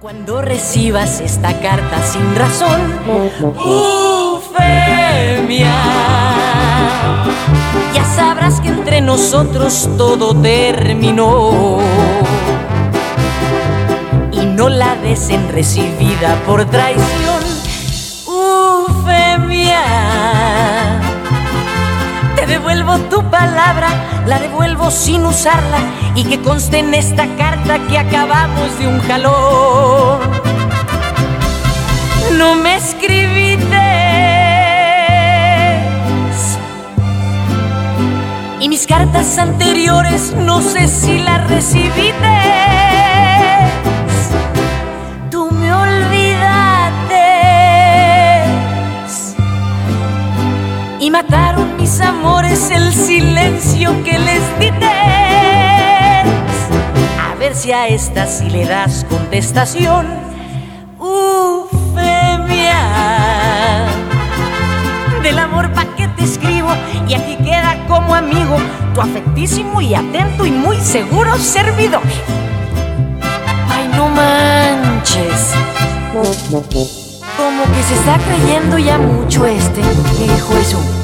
Cuando recibas esta carta sin razón, Ufemia, ya sabrás que entre nosotros todo terminó. Y no la des recibida por traición, Ufemia. Devuelvo tu palabra, la devuelvo sin usarla y que conste en esta carta que acabamos de un jalón. No me escribiste y mis cartas anteriores no sé si las recibiste. Y mataron mis amores el silencio que les diste. A ver si a esta sí le das contestación. Ufemia. Del amor pa' que te escribo y aquí queda como amigo tu afectísimo y atento y muy seguro servidor. Ay, no manches. Como que se está creyendo ya mucho este, hijo eso.